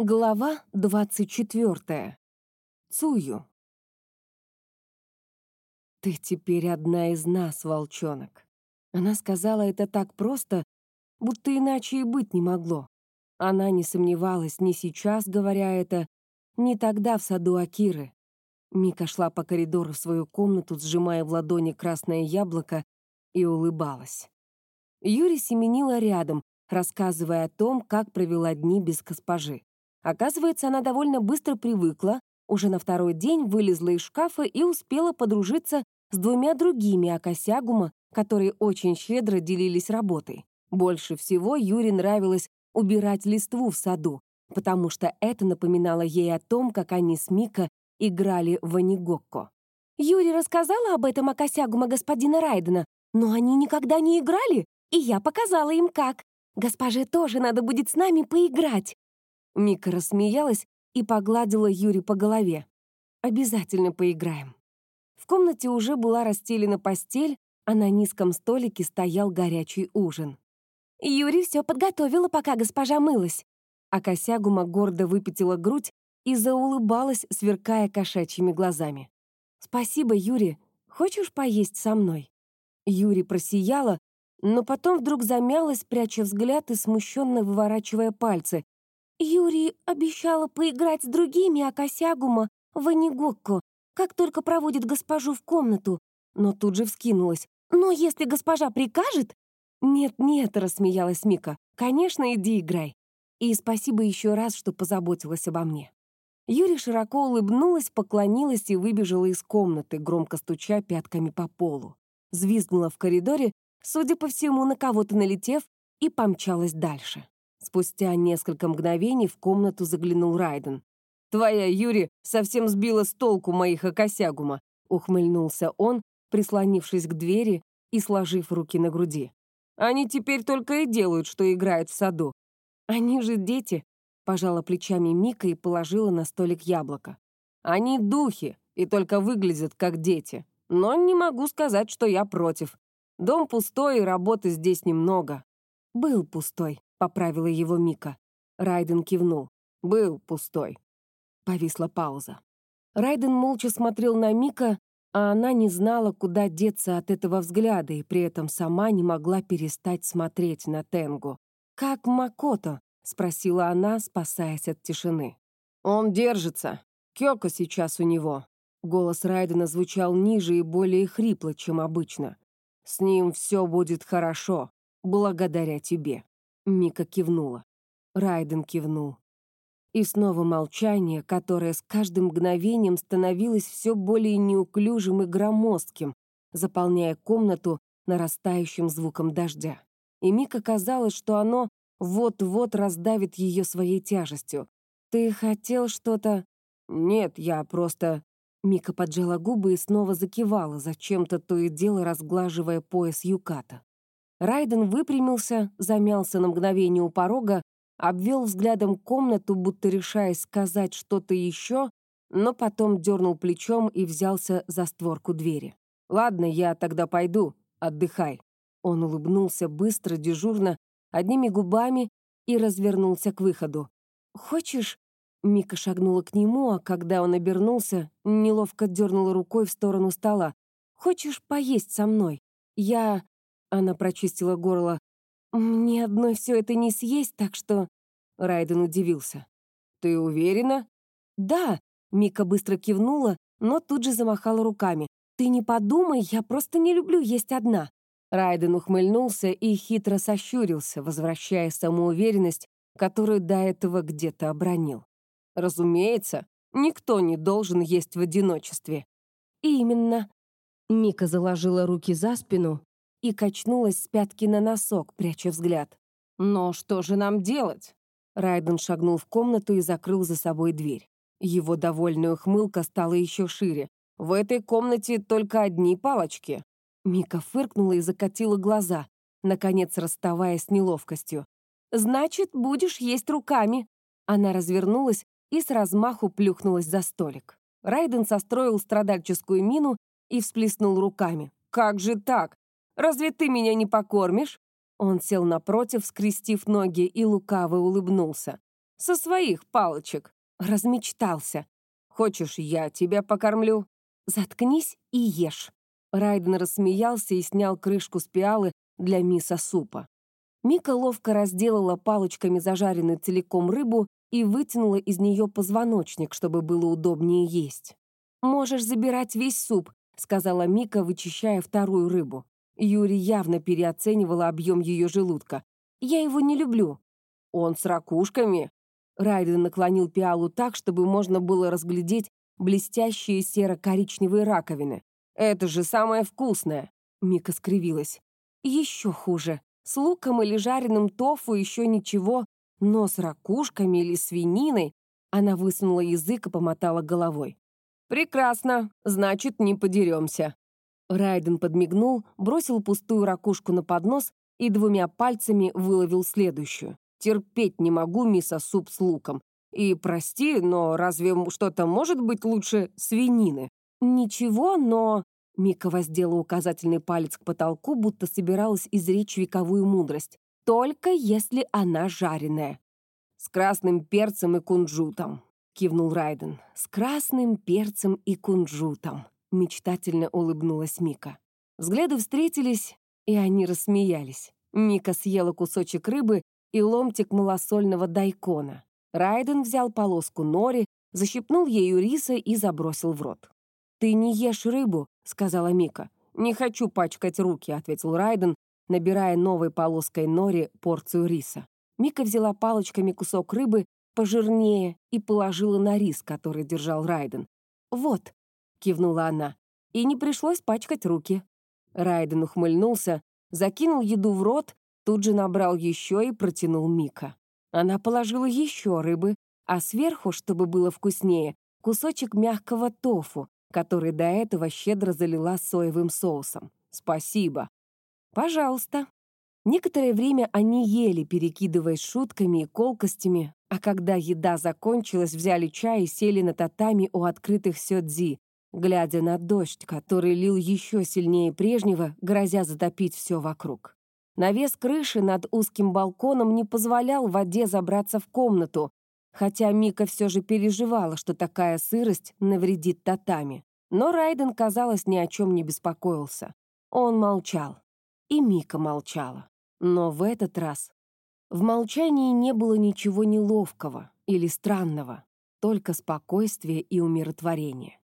Глава 24. Цую. «Ты теперь одна из нас, волчонок». Она сказала это так просто, будто иначе и быть не могло. Она не сомневалась ни сейчас, говоря это, ни тогда в саду Акиры. Мика шла по коридору в свою комнату, сжимая в ладони красное яблоко, и улыбалась. Юрий семенила рядом, рассказывая о том, как провела дни без госпожи. Оказывается, она довольно быстро привыкла, уже на второй день вылезла из шкафа и успела подружиться с двумя другими Акосягума, которые очень щедро делились работой. Больше всего Юре нравилось убирать листву в саду, потому что это напоминало ей о том, как они с Мика играли в Анигокко. Юри рассказала об этом Акосягума господина Райдена, но они никогда не играли, и я показала им как. Госпоже тоже надо будет с нами поиграть. Мика рассмеялась и погладила Юри по голове. «Обязательно поиграем». В комнате уже была расстелена постель, а на низком столике стоял горячий ужин. Юри все подготовила, пока госпожа мылась. А Косягума гордо выпятила грудь и заулыбалась, сверкая кошачьими глазами. «Спасибо, Юри. Хочешь поесть со мной?» Юри просияла, но потом вдруг замялась, пряча взгляд и смущенно выворачивая пальцы, Юрий обещала поиграть с другими Акосягума в Анигокко, как только проводит госпожу в комнату, но тут же вскинулась. «Но если госпожа прикажет...» «Нет-нет», — рассмеялась Мика, «конечно, иди играй. И спасибо еще раз, что позаботилась обо мне». Юрий широко улыбнулась, поклонилась и выбежала из комнаты, громко стуча пятками по полу. Звизгнула в коридоре, судя по всему, на кого-то налетев, и помчалась дальше. Спустя несколько мгновений в комнату заглянул Райден. «Твоя Юри совсем сбила с толку моих окосягума», — ухмыльнулся он, прислонившись к двери и сложив руки на груди. «Они теперь только и делают, что играют в саду». «Они же дети», — пожала плечами Мика и положила на столик яблоко. «Они духи и только выглядят как дети. Но не могу сказать, что я против. Дом пустой и работы здесь немного». «Был пустой», — поправила его Мика. Райден кивнул. «Был пустой». Повисла пауза. Райден молча смотрел на Мика, а она не знала, куда деться от этого взгляда, и при этом сама не могла перестать смотреть на Тенгу. «Как Макото?» — спросила она, спасаясь от тишины. «Он держится. Кёко сейчас у него». Голос Райдена звучал ниже и более хрипло, чем обычно. «С ним все будет хорошо, благодаря тебе». Мика кивнула. Райден кивнул. И снова молчание, которое с каждым мгновением становилось все более неуклюжим и громоздким, заполняя комнату нарастающим звуком дождя. И Мика казалось, что оно вот-вот раздавит ее своей тяжестью. «Ты хотел что-то...» «Нет, я просто...» Мика поджала губы и снова закивала, зачем-то то и дело разглаживая пояс юката. Райден выпрямился, замялся на мгновение у порога, обвел взглядом комнату, будто решаясь сказать что-то еще, но потом дернул плечом и взялся за створку двери. «Ладно, я тогда пойду. Отдыхай». Он улыбнулся быстро, дежурно, одними губами и развернулся к выходу. «Хочешь?» Мика шагнула к нему, а когда он обернулся, неловко дернула рукой в сторону стола. «Хочешь поесть со мной? Я...» Она прочистила горло. «Мне одной все это не съесть, так что...» Райден удивился. «Ты уверена?» «Да», — Мика быстро кивнула, но тут же замахала руками. «Ты не подумай, я просто не люблю есть одна». Райден ухмыльнулся и хитро сощурился, возвращая самоуверенность, которую до этого где-то обронил. «Разумеется, никто не должен есть в одиночестве». «Именно». Мика заложила руки за спину и качнулась с пятки на носок, пряча взгляд. «Но что же нам делать?» Райден шагнул в комнату и закрыл за собой дверь. Его довольная ухмылка стала еще шире. «В этой комнате только одни палочки». Мика фыркнула и закатила глаза, наконец расставаясь с неловкостью. «Значит, будешь есть руками». Она развернулась и с размаху плюхнулась за столик. Райден состроил страдальческую мину и всплеснул руками. «Как же так? Разве ты меня не покормишь?» Он сел напротив, скрестив ноги, и лукаво улыбнулся. Со своих палочек. Размечтался. Хочешь, я тебя покормлю? Заткнись и ешь. Райден рассмеялся и снял крышку с пиалы для миса супа. Мика ловко разделала палочками зажаренную целиком рыбу и вытянула из нее позвоночник, чтобы было удобнее есть. «Можешь забирать весь суп», — сказала Мика, вычищая вторую рыбу. Юрий явно переоценивала объем ее желудка. «Я его не люблю». «Он с ракушками?» Райден наклонил пиалу так, чтобы можно было разглядеть блестящие серо-коричневые раковины. «Это же самое вкусное!» Мика скривилась. «Еще хуже. С луком или жареным тофу еще ничего, но с ракушками или свининой...» Она высунула язык и помотала головой. «Прекрасно. Значит, не подеремся». Райден подмигнул, бросил пустую ракушку на поднос и двумя пальцами выловил следующую. Терпеть не могу мисо-суп с луком. И прости, но разве что-то может быть лучше свинины? Ничего, но... Мика воздела указательный палец к потолку, будто собиралась изречь вековую мудрость. Только если она жареная. С красным перцем и кунжутом, кивнул Райден. С красным перцем и кунжутом. Мечтательно улыбнулась Мика. Взгляды встретились, и они рассмеялись. Мика съела кусочек рыбы и ломтик малосольного дайкона. Райден взял полоску нори, защипнул ею риса и забросил в рот. «Ты не ешь рыбу», — сказала Мика. «Не хочу пачкать руки», — ответил Райден, набирая новой полоской нори порцию риса. Мика взяла палочками кусок рыбы пожирнее и положила на рис, который держал Райден. «Вот», — кивнула она, — и не пришлось пачкать руки. Райден ухмыльнулся, закинул еду в рот Тут же набрал еще и протянул Мика. Она положила еще рыбы, а сверху, чтобы было вкуснее, кусочек мягкого тофу, который до этого щедро залила соевым соусом. «Спасибо». «Пожалуйста». Некоторое время они ели, перекидываясь шутками и колкостями, а когда еда закончилась, взяли чай и сели на татами у открытых сёдзи, глядя на дождь, который лил еще сильнее прежнего, грозя затопить все вокруг. Навес крыши над узким балконом не позволял воде забраться в комнату, хотя Мика все же переживала, что такая сырость навредит татами. Но Райден, казалось, ни о чем не беспокоился. Он молчал. И Мика молчала. Но в этот раз в молчании не было ничего неловкого или странного, только спокойствие и умиротворение.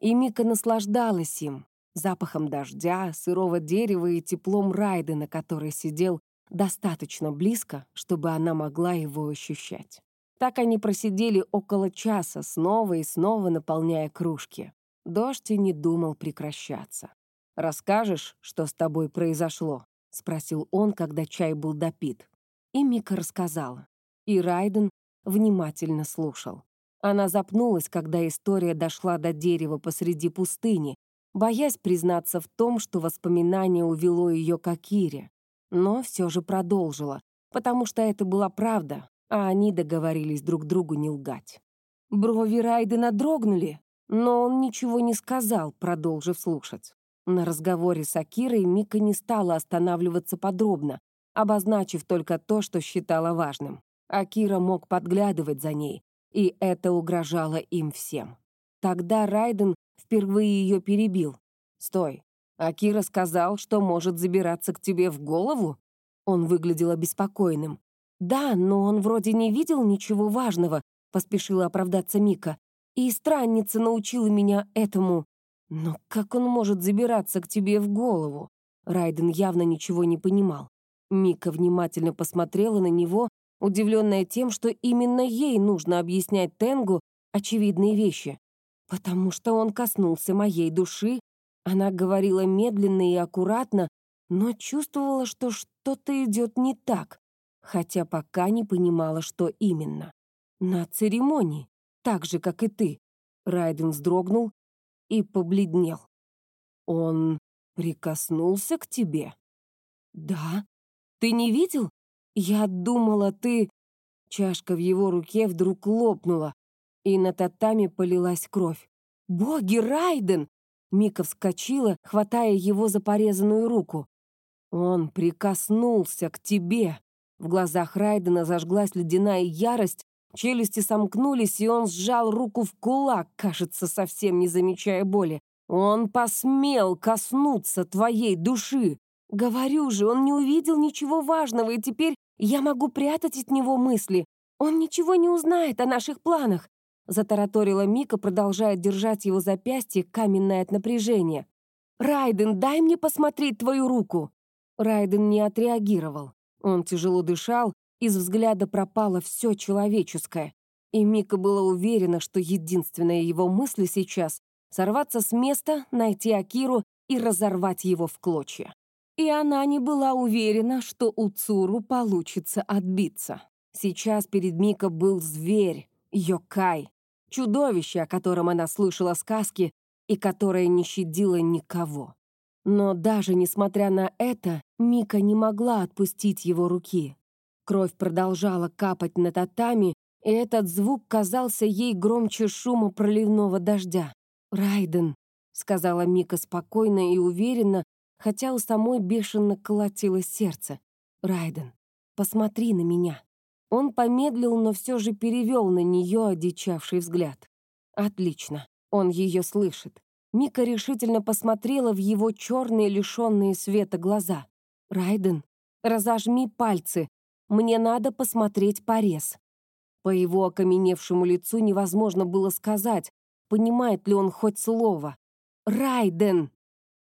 И Мика наслаждалась им, запахом дождя, сырого дерева и теплом Райды, на которой сидел достаточно близко, чтобы она могла его ощущать. Так они просидели около часа, снова и снова наполняя кружки. Дождь и не думал прекращаться. «Расскажешь, что с тобой произошло?» — спросил он, когда чай был допит. И Мика рассказала. И Райден внимательно слушал. Она запнулась, когда история дошла до дерева посреди пустыни, боясь признаться в том, что воспоминание увело ее к Акире. Но все же продолжила, потому что это была правда, а они договорились друг другу не лгать. Брови Райдена дрогнули, но он ничего не сказал, продолжив слушать. На разговоре с Акирой Мика не стала останавливаться подробно, обозначив только то, что считала важным. Акира мог подглядывать за ней, и это угрожало им всем. Тогда Райден впервые ее перебил. «Стой. Акира сказал, что может забираться к тебе в голову?» Он выглядел обеспокоенным. «Да, но он вроде не видел ничего важного», — поспешила оправдаться Мика. «И странница научила меня этому. Но как он может забираться к тебе в голову?» Райден явно ничего не понимал. Мика внимательно посмотрела на него, удивленная тем, что именно ей нужно объяснять Тенгу очевидные вещи. «Потому что он коснулся моей души», она говорила медленно и аккуратно, но чувствовала, что что-то идет не так, хотя пока не понимала, что именно. «На церемонии, так же, как и ты», Райден вздрогнул и побледнел. «Он прикоснулся к тебе?» «Да. Ты не видел? Я думала, ты...» Чашка в его руке вдруг лопнула, и на татами полилась кровь. «Боги, Райден!» Мика вскочила, хватая его за порезанную руку. «Он прикоснулся к тебе!» В глазах Райдена зажглась ледяная ярость, Челюсти сомкнулись, и он сжал руку в кулак, кажется, совсем не замечая боли. «Он посмел коснуться твоей души!» «Говорю же, он не увидел ничего важного, и теперь я могу прятать от него мысли. Он ничего не узнает о наших планах», затараторила Мика, продолжая держать его запястье, каменное от напряжения. «Райден, дай мне посмотреть твою руку!» Райден не отреагировал. Он тяжело дышал, из взгляда пропало все человеческое. И Мика была уверена, что единственная его мысль сейчас — сорваться с места, найти Акиру и разорвать его в клочья. И она не была уверена, что у Цуру получится отбиться. Сейчас перед Мика был зверь, Йокай, чудовище, о котором она слышала сказки и которое не щадило никого. Но даже несмотря на это, Мика не могла отпустить его руки. Кровь продолжала капать на татами, и этот звук казался ей громче шума проливного дождя. «Райден», — сказала Мика спокойно и уверенно, хотя у самой бешено колотилось сердце. «Райден, посмотри на меня». Он помедлил, но все же перевел на нее одичавший взгляд. «Отлично, он ее слышит». Мика решительно посмотрела в его черные, лишенные света глаза. «Райден, разожми пальцы. Мне надо посмотреть порез». По его окаменевшему лицу невозможно было сказать, понимает ли он хоть слово. «Райден!»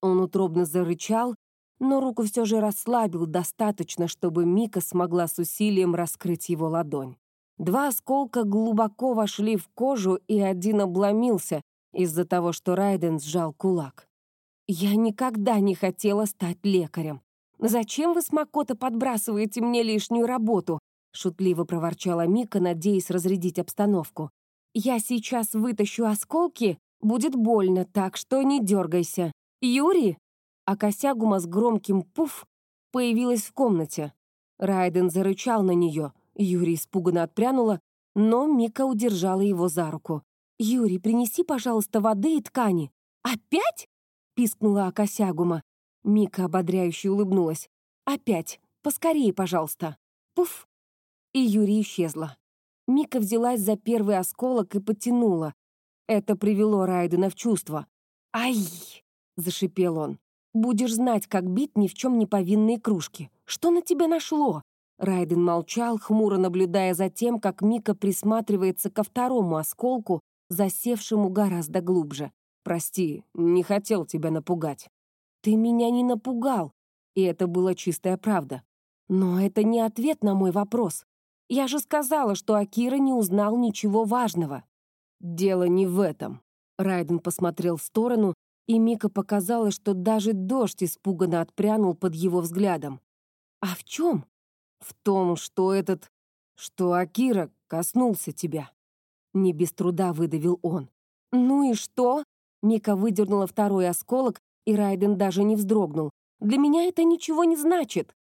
Он утробно зарычал, но руку все же расслабил достаточно, чтобы Мика смогла с усилием раскрыть его ладонь. Два осколка глубоко вошли в кожу, и один обломился из-за того, что Райден сжал кулак. «Я никогда не хотела стать лекарем. Зачем вы с Макото подбрасываете мне лишнюю работу?» шутливо проворчала Мика, надеясь разрядить обстановку. «Я сейчас вытащу осколки, будет больно, так что не дергайся. Юрий?» А Косягума с громким «пуф» появилась в комнате. Райден зарычал на нее. Юрий испуганно отпрянула, но Мика удержала его за руку. «Юрий, принеси, пожалуйста, воды и ткани». «Опять?» — пискнула Акосягума. Мика ободряюще улыбнулась. «Опять. Поскорее, пожалуйста». Пуф. И Юрий исчезла. Мика взялась за первый осколок и потянула. Это привело Райдена в чувство. «Ай!» — зашипел он. «Будешь знать, как бить ни в чем не повинные кружки. Что на тебя нашло?» Райден молчал, хмуро наблюдая за тем, как Мика присматривается ко второму осколку, засевшему гораздо глубже. «Прости, не хотел тебя напугать». «Ты меня не напугал», и это была чистая правда. Но это не ответ на мой вопрос. Я же сказала, что Акира не узнал ничего важного. Дело не в этом. Райден посмотрел в сторону, и Мика показалось, что даже дождь испуганно отпрянул под его взглядом. А в чем? В том, что этот... что Акира коснулся тебя. Не без труда выдавил он. Ну и что? Мика выдернула второй осколок, и Райден даже не вздрогнул. «Для меня это ничего не значит».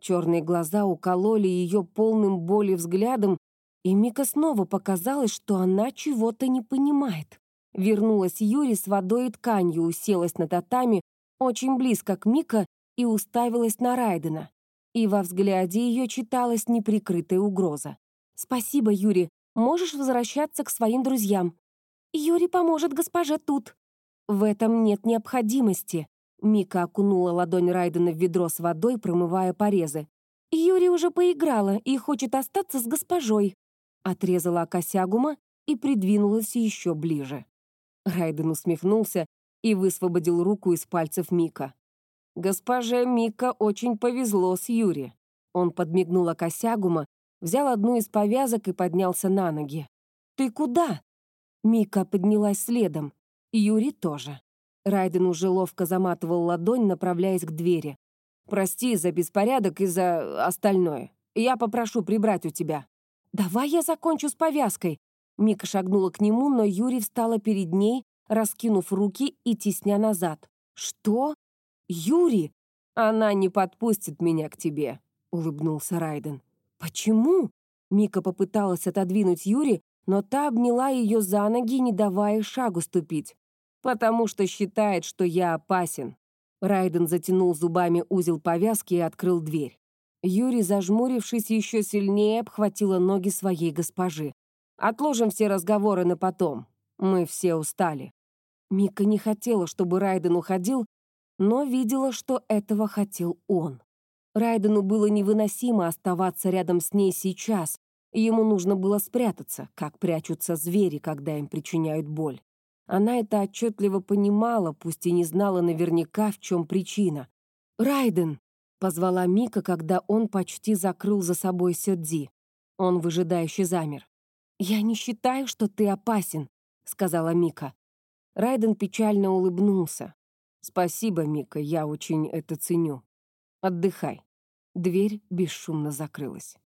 Черные глаза укололи ее полным боли взглядом, и Мика снова показалось, что она чего-то не понимает. Вернулась Юри с водой и тканью, уселась на татами, очень близко к Мика, и уставилась на Райдена. И во взгляде ее читалась неприкрытая угроза. «Спасибо, Юри. Можешь возвращаться к своим друзьям. Юри поможет госпоже тут». В этом нет необходимости. Мика окунула ладонь Райдена в ведро с водой, промывая порезы. Юрий уже поиграла и хочет остаться с госпожой. Отрезала Косягума и придвинулась еще ближе. Райден усмехнулся и высвободил руку из пальцев Мика. «Госпоже Мика очень повезло с Юри». Он подмигнул Косягума, взял одну из повязок и поднялся на ноги. «Ты куда?» Мика поднялась следом. Юрий тоже. Райден уже ловко заматывал ладонь, направляясь к двери. «Прости за беспорядок и за остальное. Я попрошу прибрать у тебя». «Давай я закончу с повязкой». Мика шагнула к нему, но Юрий встала перед ней, раскинув руки и тесня назад. «Что? Юрий? Она не подпустит меня к тебе», — улыбнулся Райден. «Почему?» Мика попыталась отодвинуть Юри, но та обняла ее за ноги, не давая шагу ступить. «Потому что считает, что я опасен». Райден затянул зубами узел повязки и открыл дверь. Юрий, зажмурившись еще сильнее, обхватила ноги своей госпожи. Отложим все разговоры на потом. Мы все устали». Мика не хотела, чтобы Райден уходил, но видела, что этого хотел он. Райдену было невыносимо оставаться рядом с ней сейчас. Ему нужно было спрятаться, как прячутся звери, когда им причиняют боль. Она это отчетливо понимала, пусть и не знала наверняка, в чем причина. «Райден!» — позвала Мика, когда он почти закрыл за собой Сёдзи. Он выжидающе замер. «Я не считаю, что ты опасен», — сказала Мика. Райден печально улыбнулся. «Спасибо, Мика, я очень это ценю. Отдыхай». Дверь бесшумно закрылась.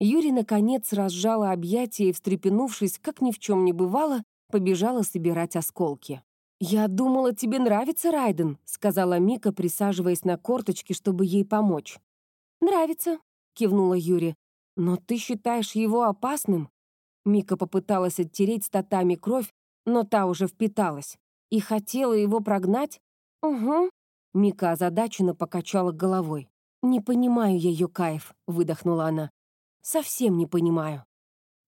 Юрий, наконец, разжала объятия и, встрепенувшись, как ни в чем не бывало, побежала собирать осколки. «Я думала, тебе нравится Райден», — сказала Мика, присаживаясь на корточки, чтобы ей помочь. «Нравится», — кивнула Юри. «Но ты считаешь его опасным?» Мика попыталась оттереть статами кровь, но та уже впиталась. И хотела его прогнать? «Угу». Мика озадаченно покачала головой. «Не понимаю я ее кайф», — выдохнула она. «Совсем не понимаю».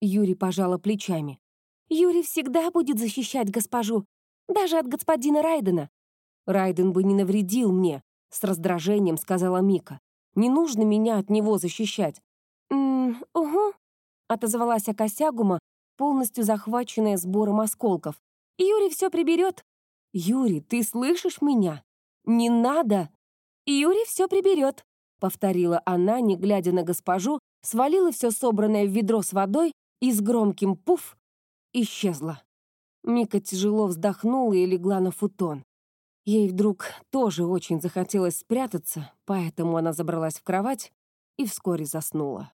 Юрий пожала плечами. «Юрий всегда будет защищать госпожу, даже от господина Райдена». «Райден бы не навредил мне», — с раздражением сказала Мика. «Не нужно меня от него защищать». «М угу», — отозвалась Акосягума, полностью захваченная сбором осколков. «Юрий все приберет». «Юрий, ты слышишь меня? Не надо!» «Юрий все приберет», — повторила она, не глядя на госпожу, свалила все собранное в ведро с водой и с громким «пуф» исчезла. Мика тяжело вздохнула и легла на футон. Ей вдруг тоже очень захотелось спрятаться, поэтому она забралась в кровать и вскоре заснула.